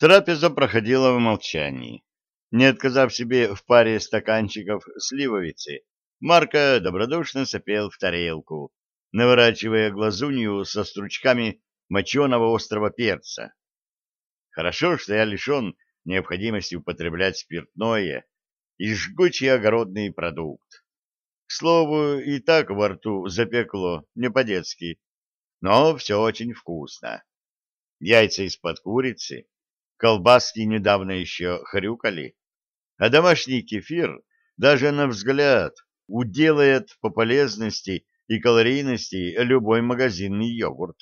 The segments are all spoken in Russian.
Трапеза проходила в молчании. Не отказав себе в паре стаканчиков сливовицы, Марко добродушно сопел в тарелку, наворачивая глазунью со стручками моченого острого перца. Хорошо, что я лишен необходимости употреблять спиртное и жгучий огородный продукт. К слову, и так во рту запекло, не по-детски, но все очень вкусно. Яйца из-под курицы, колбаски недавно еще хрюкали, а домашний кефир даже на взгляд уделает по полезности и калорийности любой магазинный йогурт.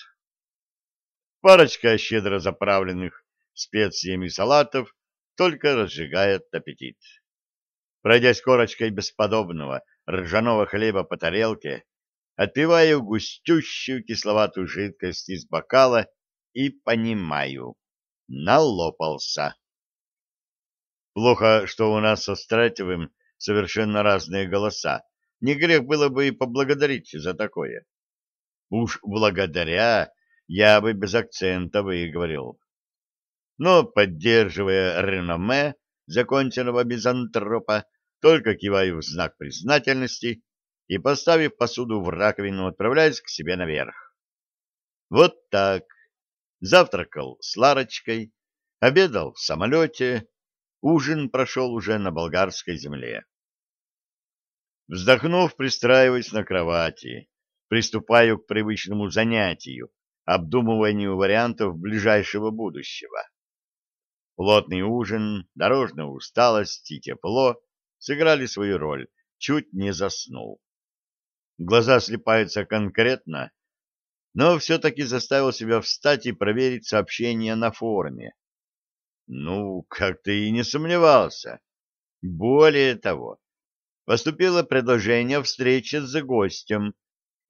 Парочка щедро заправленных специями салатов только разжигает аппетит. Пройдясь корочкой бесподобного ржаного хлеба по тарелке, отпиваю густющую кисловатую жидкость из бокала и понимаю, налопался. Плохо, что у нас со Стратевым совершенно разные голоса. Не грех было бы и поблагодарить за такое. Уж благодаря я бы без акцента выговорил. Но, поддерживая реноме законченного мизантропа, только киваю в знак признательности и, поставив посуду в раковину, отправляюсь к себе наверх. Вот так завтракал с Ларочкой, обедал в самолете, ужин прошел уже на болгарской земле. Вздохнув, пристраиваясь на кровати, приступаю к привычному занятию, обдумыванию вариантов ближайшего будущего. Плотный ужин, дорожная усталость и тепло сыграли свою роль, чуть не заснул. Глаза слепаются конкретно, но все-таки заставил себя встать и проверить сообщение на форуме. Ну, как ты и не сомневался. Более того, поступило предложение встречи с гостем,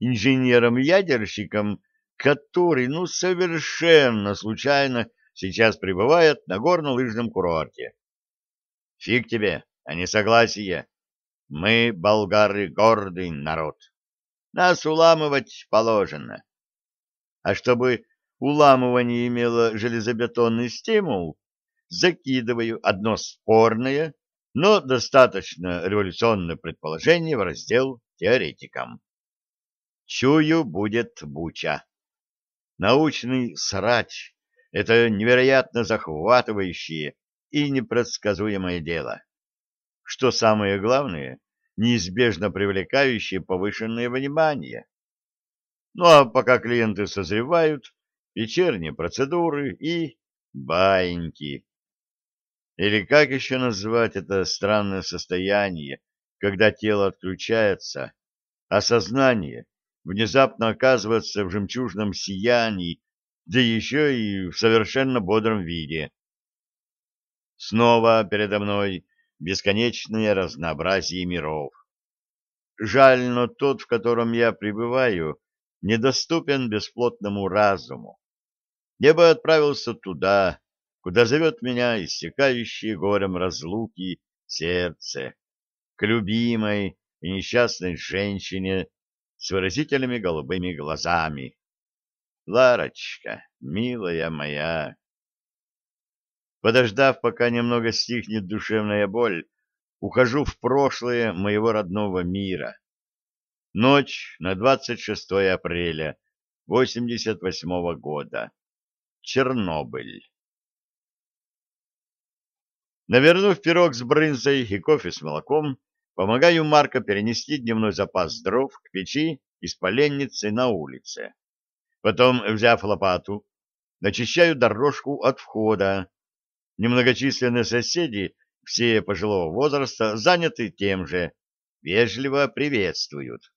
инженером-ядерщиком, который, ну, совершенно случайно сейчас пребывает на горно-лыжном курорте. Фиг тебе, а не согласие. Мы, болгары, гордый народ. Нас уламывать положено. А чтобы уламывание имело железобетонный стимул, закидываю одно спорное, но достаточно революционное предположение в раздел теоретикам. Чую, будет буча. Научный срач — это невероятно захватывающее и непредсказуемое дело. Что самое главное, неизбежно привлекающее повышенное внимание. Ну а пока клиенты созревают, вечерние процедуры и баиньки. Или как еще назвать это странное состояние, когда тело отключается, а сознание внезапно оказывается в жемчужном сиянии, да еще и в совершенно бодром виде. Снова передо мной бесконечное разнообразие миров. Жаль, но тот, в котором я пребываю, недоступен бесплотному разуму. Я бы отправился туда, куда зовет меня истекающее горем разлуки сердце, к любимой и несчастной женщине с выразительными голубыми глазами. Ларочка, милая моя. Подождав, пока немного стихнет душевная боль, ухожу в прошлое моего родного мира. Ночь на 26 апреля 88 года. Чернобыль. Навернув пирог с брынзой и кофе с молоком, помогаю Марко перенести дневной запас дров к печи из поленницы на улице. Потом, взяв лопату, начищаю дорожку от входа. Немногочисленные соседи, все пожилого возраста, заняты тем же, вежливо приветствуют.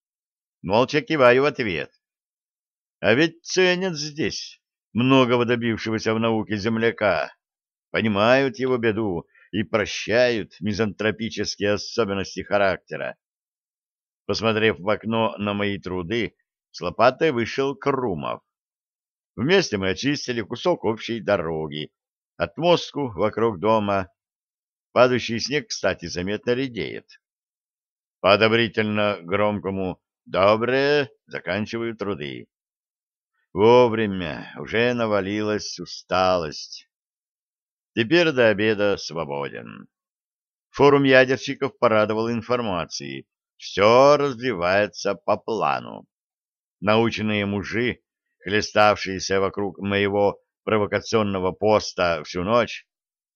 Молча киваю в ответ. А ведь ценят здесь многого добившегося в науке земляка, понимают его беду и прощают мизантропические особенности характера. Посмотрев в окно на мои труды, с лопатой вышел Крумов. Вместе мы очистили кусок общей дороги, отмостку вокруг дома. Падающий снег, кстати, заметно редеет. По одобрительно громкому «доброе» заканчиваю труды. Вовремя уже навалилась усталость. Теперь до обеда свободен. Форум ядерщиков порадовал информацией. Все развивается по плану. Наученные мужи, хлеставшиеся вокруг моего провокационного поста всю ночь,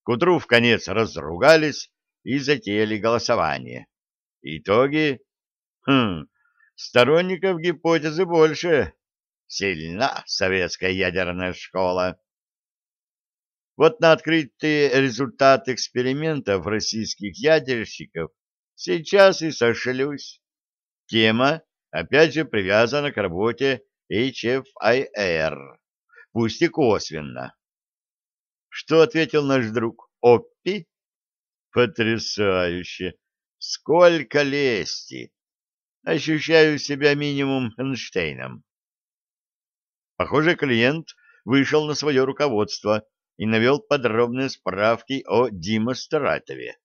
к утру в конец разругались и затеяли голосование. Итоги? Хм, сторонников гипотезы больше. Сильна советская ядерная школа. Вот на открытые результаты экспериментов российских ядерщиков сейчас и сошлюсь. Тема, опять же, привязана к работе HFIR, пусть и косвенно. Что ответил наш друг Оппи? Потрясающе! Сколько лести! Ощущаю себя минимум Эйнштейном. Похоже, клиент вышел на свое руководство и навел подробные справки о демонстраторе.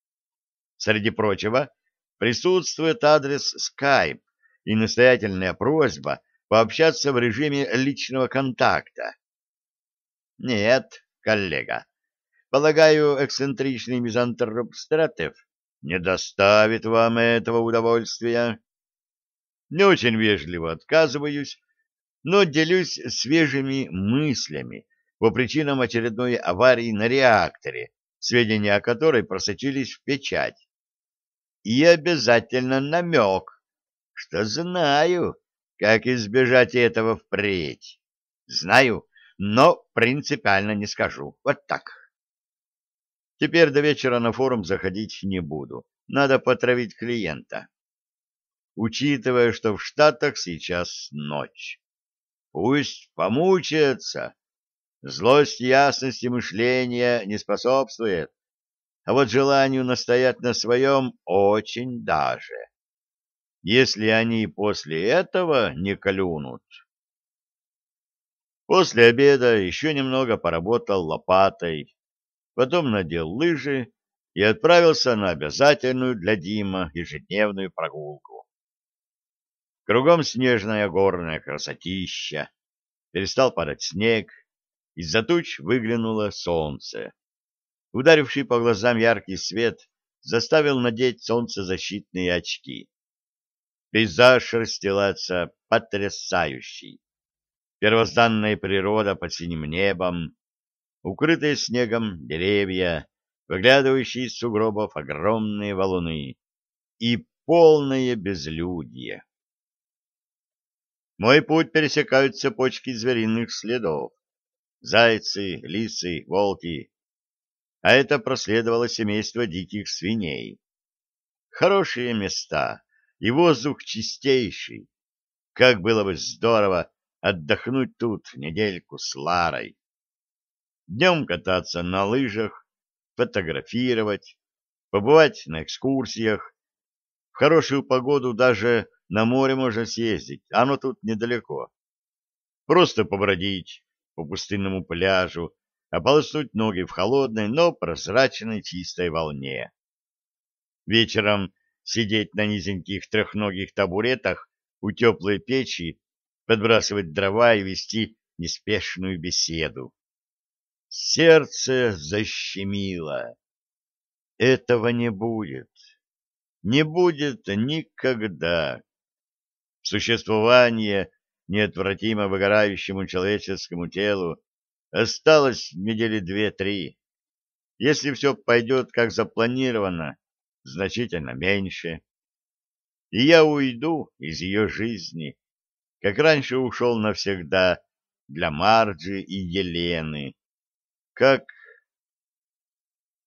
Среди прочего, присутствует адрес Skype и настоятельная просьба пообщаться в режиме личного контакта. Нет, коллега, полагаю, эксцентричный мизантроп Стратев не доставит вам этого удовольствия. Не очень вежливо отказываюсь, но делюсь свежими мыслями по причинам очередной аварии на реакторе, сведения о которой просочились в печать. И обязательно намек, что знаю, как избежать этого впредь. Знаю, но принципиально не скажу. Вот так. Теперь до вечера на форум заходить не буду. Надо потравить клиента. Учитывая, что в Штатах сейчас ночь. Пусть помучается, Злость ясности мышления не способствует, а вот желанию настоять на своем очень даже. Если они после этого не клюнут. После обеда еще немного поработал лопатой, потом надел лыжи и отправился на обязательную для Дима ежедневную прогулку. Кругом снежная горная красотища, перестал падать снег, из-за туч выглянуло солнце. Ударивший по глазам яркий свет заставил надеть солнцезащитные очки. Пейзаж расстилается потрясающий. Первозданная природа под синим небом, укрытые снегом деревья, выглядывающие из сугробов огромные валуны и полное безлюдье. Мой путь пересекают цепочки звериных следов зайцы, лисы, волки. А это проследовало семейство диких свиней. Хорошие места, и воздух чистейший. Как было бы здорово отдохнуть тут недельку с Ларой. Днем кататься на лыжах, фотографировать, побывать на экскурсиях. В хорошую погоду даже на море можно съездить, оно тут недалеко. Просто побродить, по пустынному пляжу, ополоснуть ноги в холодной, но прозрачной чистой волне. Вечером сидеть на низеньких трехногих табуретах у теплой печи, подбрасывать дрова и вести неспешную беседу. Сердце защемило. Этого не будет. Не будет никогда. Существование неотвратимо выгорающему человеческому телу осталось недели две-три. Если все пойдет как запланировано, значительно меньше. И я уйду из ее жизни, как раньше ушел навсегда для Марджи и Елены. Как...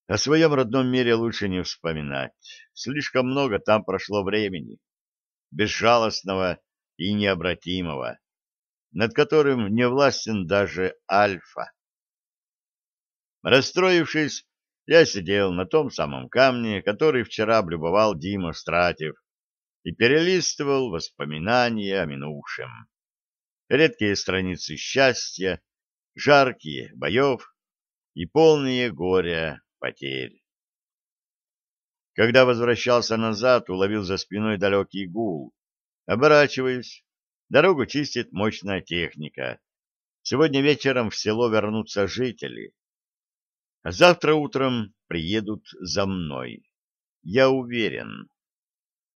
О своем родном мире лучше не вспоминать. Слишком много там прошло времени. Безжалостного и необратимого, над которым не властен даже Альфа. Расстроившись, я сидел на том самом камне, который вчера облюбовал Дима Стратев, и перелистывал воспоминания о минувшем. Редкие страницы счастья, жаркие боев и полные горя потерь. Когда возвращался назад, уловил за спиной далекий гул, Оборачиваюсь. Дорогу чистит мощная техника. Сегодня вечером в село вернутся жители. А завтра утром приедут за мной. Я уверен.